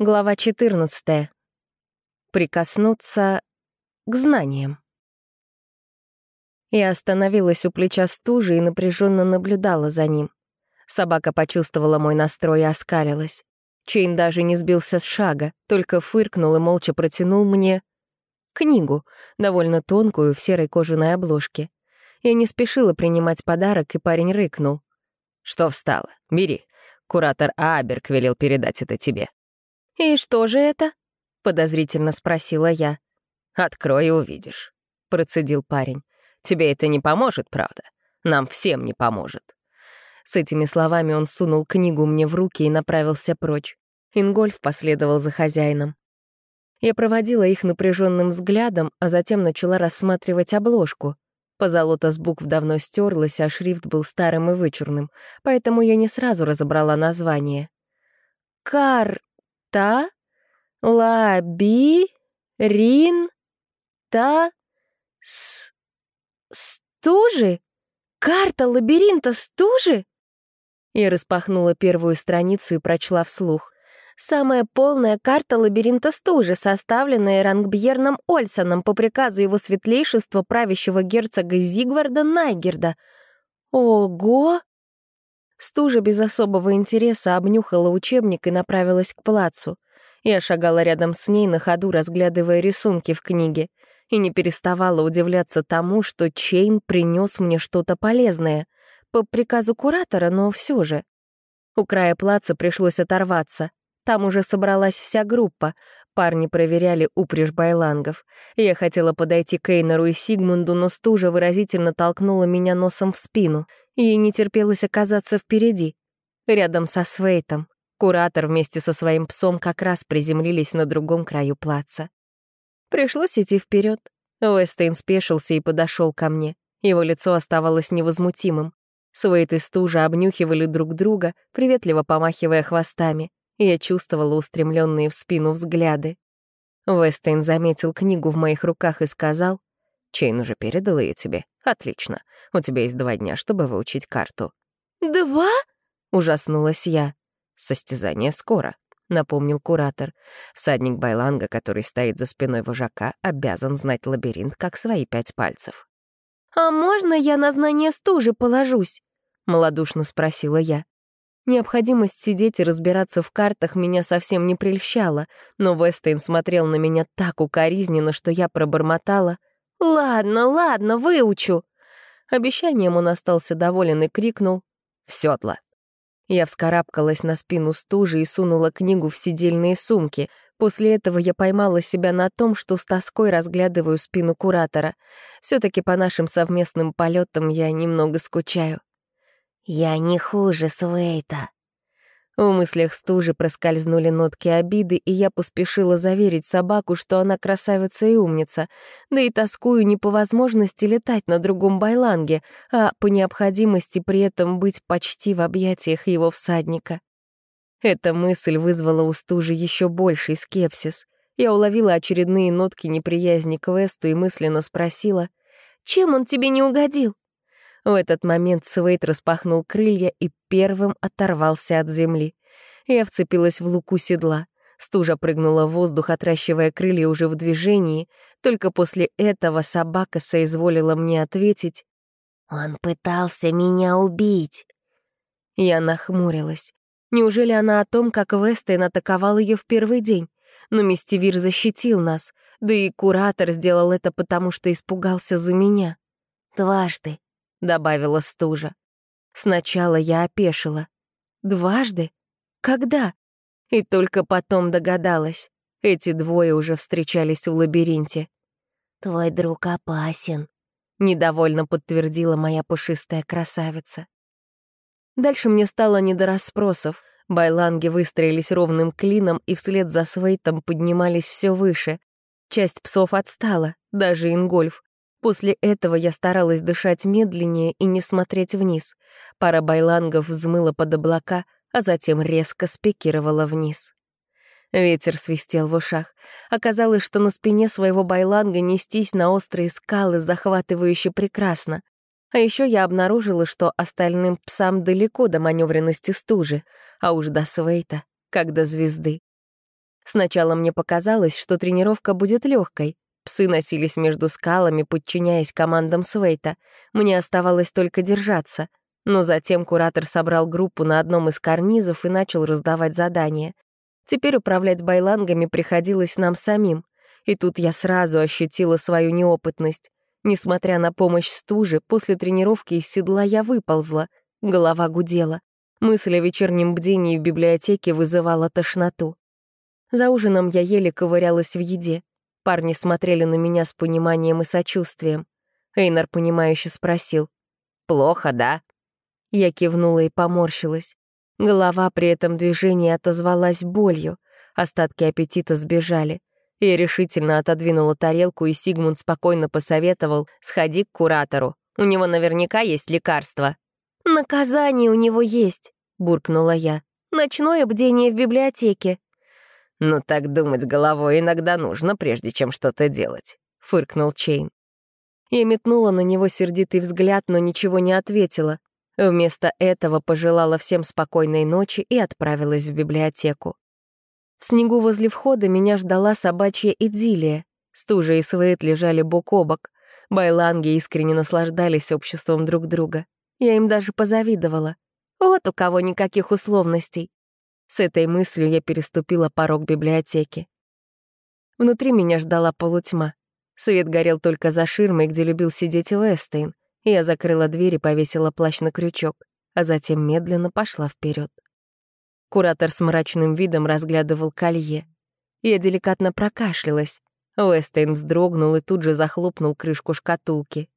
Глава 14. Прикоснуться к знаниям. Я остановилась у плеча стужи и напряженно наблюдала за ним. Собака почувствовала мой настрой и оскалилась. Чейн даже не сбился с шага, только фыркнул и молча протянул мне книгу, довольно тонкую, в серой кожаной обложке. Я не спешила принимать подарок, и парень рыкнул. «Что встала? Бери. Куратор Аберг велел передать это тебе». «И что же это?» — подозрительно спросила я. «Открой и увидишь», — процедил парень. «Тебе это не поможет, правда? Нам всем не поможет». С этими словами он сунул книгу мне в руки и направился прочь. Ингольф последовал за хозяином. Я проводила их напряженным взглядом, а затем начала рассматривать обложку. Позолота с букв давно стерлась, а шрифт был старым и вычурным, поэтому я не сразу разобрала название. «Кар та, лаби, рин, та, с, стужи? Карта лабиринта стужи? Я распахнула первую страницу и прочла вслух. Самая полная карта лабиринта стужи, составленная Рангбьерном Ольсоном по приказу его светлейшества правящего герцога Зигварда Найгерда. Ого! Стужа без особого интереса обнюхала учебник и направилась к плацу. Я шагала рядом с ней на ходу, разглядывая рисунки в книге, и не переставала удивляться тому, что Чейн принес мне что-то полезное. По приказу куратора, но все же. У края плаца пришлось оторваться. Там уже собралась вся группа. Парни проверяли упряжь байлангов. Я хотела подойти к Эйнеру и Сигмунду, но Стужа выразительно толкнула меня носом в спину — Ей не терпелось оказаться впереди, рядом со Свейтом. Куратор вместе со своим псом как раз приземлились на другом краю плаца. Пришлось идти вперед. Уэстейн спешился и подошел ко мне. Его лицо оставалось невозмутимым. Свейт и Стужа обнюхивали друг друга, приветливо помахивая хвостами. Я чувствовала устремленные в спину взгляды. Уэстейн заметил книгу в моих руках и сказал, «Чейн уже передал ее тебе? Отлично. У тебя есть два дня, чтобы выучить карту». «Два?» — ужаснулась я. «Состязание скоро», — напомнил куратор. Всадник Байланга, который стоит за спиной вожака, обязан знать лабиринт, как свои пять пальцев. «А можно я на знание стужи положусь?» — малодушно спросила я. Необходимость сидеть и разбираться в картах меня совсем не прельщала, но Вестейн смотрел на меня так укоризненно, что я пробормотала. «Ладно, ладно, выучу». Обещанием он остался доволен и крикнул «В седло!». Я вскарабкалась на спину стужи и сунула книгу в сидельные сумки. После этого я поймала себя на том, что с тоской разглядываю спину куратора. все таки по нашим совместным полетам я немного скучаю. «Я не хуже Свейта», в мыслях стужи проскользнули нотки обиды, и я поспешила заверить собаку, что она красавица и умница, да и тоскую не по возможности летать на другом байланге, а по необходимости при этом быть почти в объятиях его всадника. Эта мысль вызвала у стужи еще больший скепсис. Я уловила очередные нотки неприязни к Весту и мысленно спросила, «Чем он тебе не угодил?» В этот момент Свейт распахнул крылья и первым оторвался от земли. Я вцепилась в луку седла. Стужа прыгнула в воздух, отращивая крылья уже в движении. Только после этого собака соизволила мне ответить. «Он пытался меня убить». Я нахмурилась. Неужели она о том, как Вестейн атаковал ее в первый день? Но Мистивир защитил нас, да и куратор сделал это потому, что испугался за меня. «Дважды», добавила стужа. Сначала я опешила. Дважды? Когда? И только потом догадалась. Эти двое уже встречались в лабиринте. «Твой друг опасен», — недовольно подтвердила моя пушистая красавица. Дальше мне стало не до расспросов. Байланги выстроились ровным клином и вслед за Свейтом поднимались все выше. Часть псов отстала, даже Ингольф. После этого я старалась дышать медленнее и не смотреть вниз. Пара байлангов взмыла под облака, а затем резко спикировала вниз. Ветер свистел в ушах. Оказалось, что на спине своего байланга нестись на острые скалы захватывающе прекрасно. А еще я обнаружила, что остальным псам далеко до маневренности стужи, а уж до Свейта, как до звезды. Сначала мне показалось, что тренировка будет легкой. Псы носились между скалами, подчиняясь командам Свейта. Мне оставалось только держаться. Но затем куратор собрал группу на одном из карнизов и начал раздавать задания. Теперь управлять байлангами приходилось нам самим. И тут я сразу ощутила свою неопытность. Несмотря на помощь стужи, после тренировки из седла я выползла. Голова гудела. Мысль о вечернем бдении в библиотеке вызывала тошноту. За ужином я еле ковырялась в еде. Парни смотрели на меня с пониманием и сочувствием. Эйнар, понимающе спросил. «Плохо, да?» Я кивнула и поморщилась. Голова при этом движении отозвалась болью. Остатки аппетита сбежали. Я решительно отодвинула тарелку, и Сигмунд спокойно посоветовал «Сходи к куратору. У него наверняка есть лекарство». «Наказание у него есть», — буркнула я. «Ночное бдение в библиотеке». «Ну так думать головой иногда нужно, прежде чем что-то делать», — фыркнул Чейн. Я метнула на него сердитый взгляд, но ничего не ответила. Вместо этого пожелала всем спокойной ночи и отправилась в библиотеку. В снегу возле входа меня ждала собачья идиллия. Стужа и Свейт лежали бок о бок. Байланги искренне наслаждались обществом друг друга. Я им даже позавидовала. Вот у кого никаких условностей. С этой мыслью я переступила порог библиотеки. Внутри меня ждала полутьма. Свет горел только за ширмой, где любил сидеть Вестейн. Я закрыла дверь и повесила плащ на крючок, а затем медленно пошла вперед. Куратор с мрачным видом разглядывал колье. Я деликатно прокашлялась. Уэстейн вздрогнул и тут же захлопнул крышку шкатулки.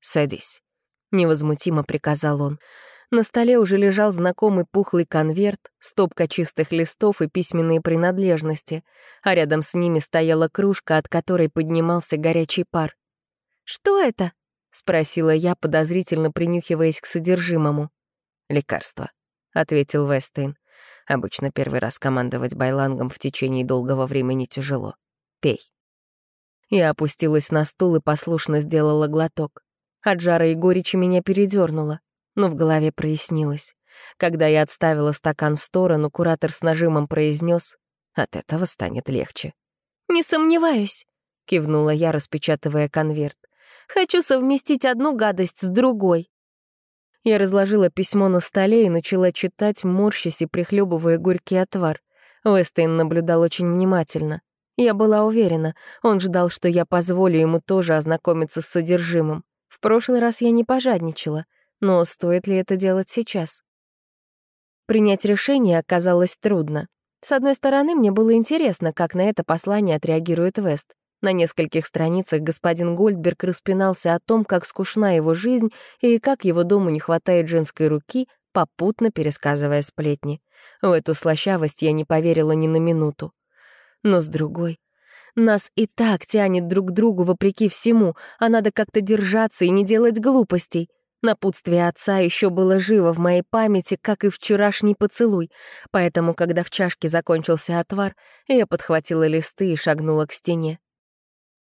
«Садись», — невозмутимо приказал он. На столе уже лежал знакомый пухлый конверт, стопка чистых листов и письменные принадлежности, а рядом с ними стояла кружка, от которой поднимался горячий пар. «Что это?» — спросила я, подозрительно принюхиваясь к содержимому. «Лекарство», — ответил Вестейн. «Обычно первый раз командовать байлангом в течение долгого времени тяжело. Пей». Я опустилась на стул и послушно сделала глоток. От жара и горечи меня передернуло но в голове прояснилось. Когда я отставила стакан в сторону, куратор с нажимом произнес: «От этого станет легче». «Не сомневаюсь», — кивнула я, распечатывая конверт. «Хочу совместить одну гадость с другой». Я разложила письмо на столе и начала читать, морщась и прихлебывая горький отвар. Вестейн наблюдал очень внимательно. Я была уверена, он ждал, что я позволю ему тоже ознакомиться с содержимым. В прошлый раз я не пожадничала — но стоит ли это делать сейчас? Принять решение оказалось трудно. С одной стороны, мне было интересно, как на это послание отреагирует Вест. На нескольких страницах господин Гольдберг распинался о том, как скучна его жизнь и как его дому не хватает женской руки, попутно пересказывая сплетни. В эту слащавость я не поверила ни на минуту. Но с другой... Нас и так тянет друг к другу вопреки всему, а надо как-то держаться и не делать глупостей. Напутствие отца еще было живо в моей памяти, как и вчерашний поцелуй, поэтому, когда в чашке закончился отвар, я подхватила листы и шагнула к стене.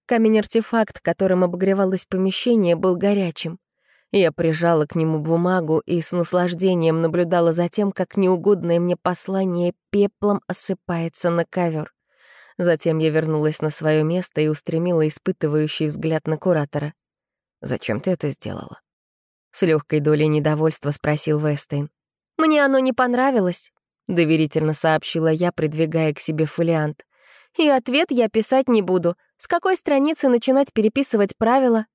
Камень-артефакт, которым обогревалось помещение, был горячим. Я прижала к нему бумагу и с наслаждением наблюдала за тем, как неугодное мне послание пеплом осыпается на ковер. Затем я вернулась на свое место и устремила испытывающий взгляд на куратора. «Зачем ты это сделала?» С легкой долей недовольства спросил Вестейн. «Мне оно не понравилось», — доверительно сообщила я, придвигая к себе фолиант. «И ответ я писать не буду. С какой страницы начинать переписывать правила?»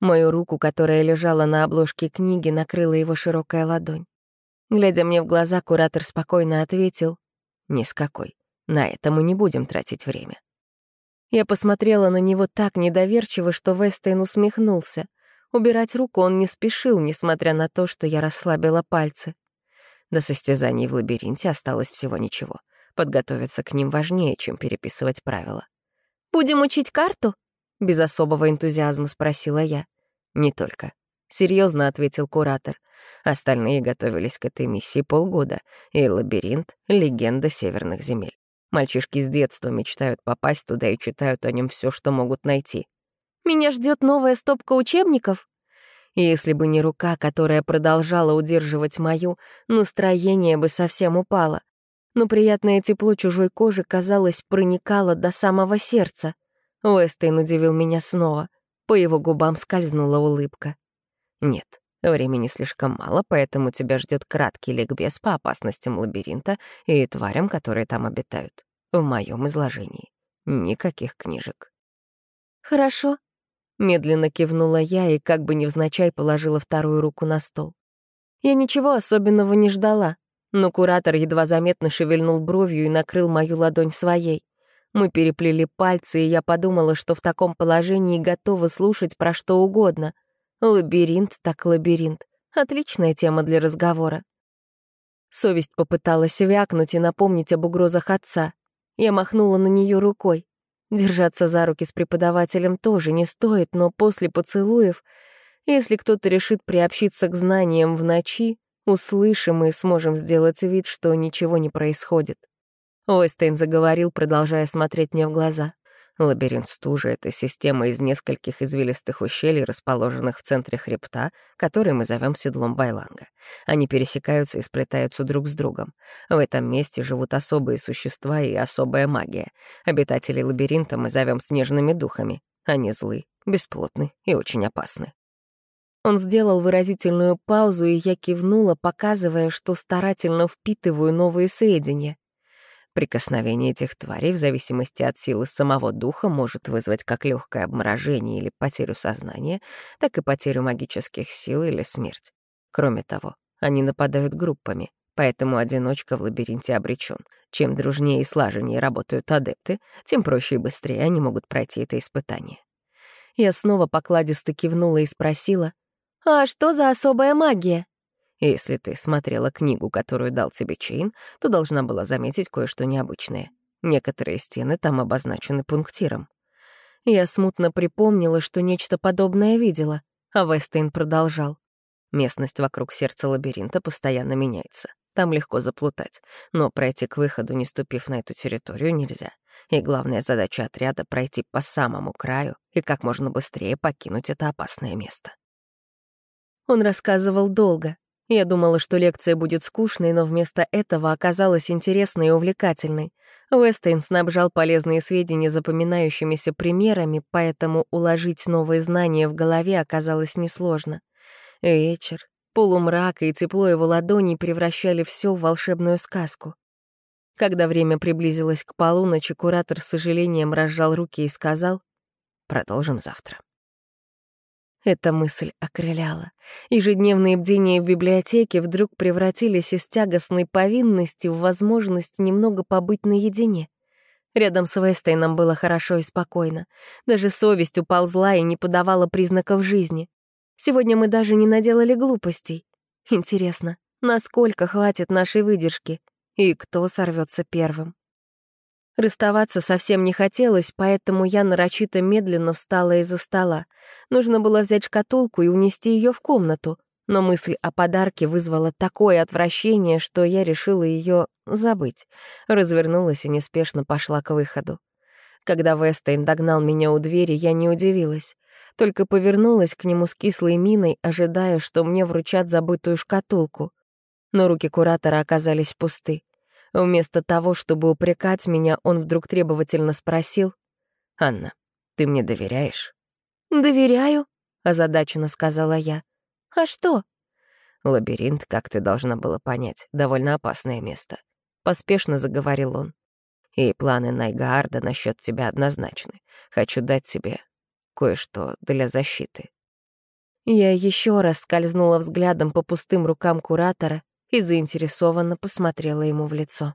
Мою руку, которая лежала на обложке книги, накрыла его широкая ладонь. Глядя мне в глаза, куратор спокойно ответил. «Ни с какой. На это мы не будем тратить время». Я посмотрела на него так недоверчиво, что Вестейн усмехнулся. Убирать руку он не спешил, несмотря на то, что я расслабила пальцы. До состязаний в лабиринте осталось всего ничего. Подготовиться к ним важнее, чем переписывать правила. «Будем учить карту?» — без особого энтузиазма спросила я. «Не только», — серьезно ответил куратор. Остальные готовились к этой миссии полгода, и лабиринт — легенда северных земель. Мальчишки с детства мечтают попасть туда и читают о нем все, что могут найти. Меня ждет новая стопка учебников. Если бы не рука, которая продолжала удерживать мою, настроение бы совсем упало. но приятное тепло чужой кожи, казалось, проникало до самого сердца. Уэстейн удивил меня снова. По его губам скользнула улыбка. «Нет, времени слишком мало, поэтому тебя ждет краткий ликбез по опасностям лабиринта и тварям, которые там обитают. В моем изложении. Никаких книжек». «Хорошо», — медленно кивнула я и как бы невзначай положила вторую руку на стол. Я ничего особенного не ждала, но куратор едва заметно шевельнул бровью и накрыл мою ладонь своей. Мы переплели пальцы, и я подумала, что в таком положении готова слушать про что угодно. Лабиринт так лабиринт. Отличная тема для разговора. Совесть попыталась вякнуть и напомнить об угрозах отца. Я махнула на нее рукой. Держаться за руки с преподавателем тоже не стоит, но после поцелуев, если кто-то решит приобщиться к знаниям в ночи, услышим и сможем сделать вид, что ничего не происходит. Уэстейн заговорил, продолжая смотреть мне в глаза. Лабиринт стужи — это система из нескольких извилистых ущелий, расположенных в центре хребта, который мы зовем седлом Байланга. Они пересекаются и сплетаются друг с другом. В этом месте живут особые существа и особая магия. Обитателей лабиринта мы зовем снежными духами. Они злы, бесплотны и очень опасны. Он сделал выразительную паузу, и я кивнула, показывая, что старательно впитываю новые сведения. Прикосновение этих тварей, в зависимости от силы самого духа, может вызвать как легкое обморожение или потерю сознания, так и потерю магических сил или смерть. Кроме того, они нападают группами, поэтому одиночка в лабиринте обречен. Чем дружнее и слаженнее работают адепты, тем проще и быстрее они могут пройти это испытание. Я снова покладисто кивнула и спросила, «А что за особая магия?» Если ты смотрела книгу, которую дал тебе Чейн, то должна была заметить кое-что необычное. Некоторые стены там обозначены пунктиром. Я смутно припомнила, что нечто подобное видела, а Вестейн продолжал. Местность вокруг сердца лабиринта постоянно меняется. Там легко заплутать, но пройти к выходу, не ступив на эту территорию, нельзя. И главная задача отряда — пройти по самому краю и как можно быстрее покинуть это опасное место. Он рассказывал долго, я думала, что лекция будет скучной, но вместо этого оказалась интересной и увлекательной. Уэстейн снабжал полезные сведения запоминающимися примерами, поэтому уложить новые знания в голове оказалось несложно. Вечер, полумрак и тепло его ладоней превращали все в волшебную сказку. Когда время приблизилось к полуночи, куратор с сожалением разжал руки и сказал «Продолжим завтра». Эта мысль окрыляла. Ежедневные бдения в библиотеке вдруг превратились из тягостной повинности в возможность немного побыть наедине. Рядом с Вестейном было хорошо и спокойно. Даже совесть уползла и не подавала признаков жизни. Сегодня мы даже не наделали глупостей. Интересно, насколько хватит нашей выдержки? И кто сорвется первым? Расставаться совсем не хотелось, поэтому я нарочито медленно встала из-за стола. Нужно было взять шкатулку и унести ее в комнату, но мысль о подарке вызвала такое отвращение, что я решила ее забыть. Развернулась и неспешно пошла к выходу. Когда Вестейн догнал меня у двери, я не удивилась. Только повернулась к нему с кислой миной, ожидая, что мне вручат забытую шкатулку. Но руки куратора оказались пусты. Вместо того, чтобы упрекать меня, он вдруг требовательно спросил. «Анна, ты мне доверяешь?» «Доверяю», — озадаченно сказала я. «А что?» «Лабиринт, как ты должна была понять, довольно опасное место», — поспешно заговорил он. «И планы Найгаарда насчет тебя однозначны. Хочу дать тебе кое-что для защиты». Я еще раз скользнула взглядом по пустым рукам куратора и заинтересованно посмотрела ему в лицо.